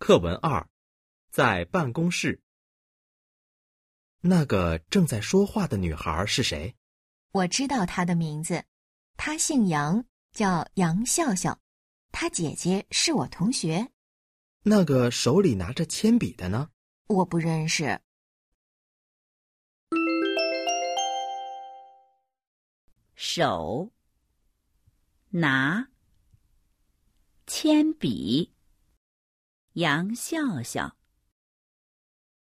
课文二，在办公室。那个正在说话的女孩是谁？我知道她的名字，她姓杨，叫杨笑笑。她姐姐是我同学。那个手里拿着铅笔的呢？我不认识。手拿铅笔，杨笑笑。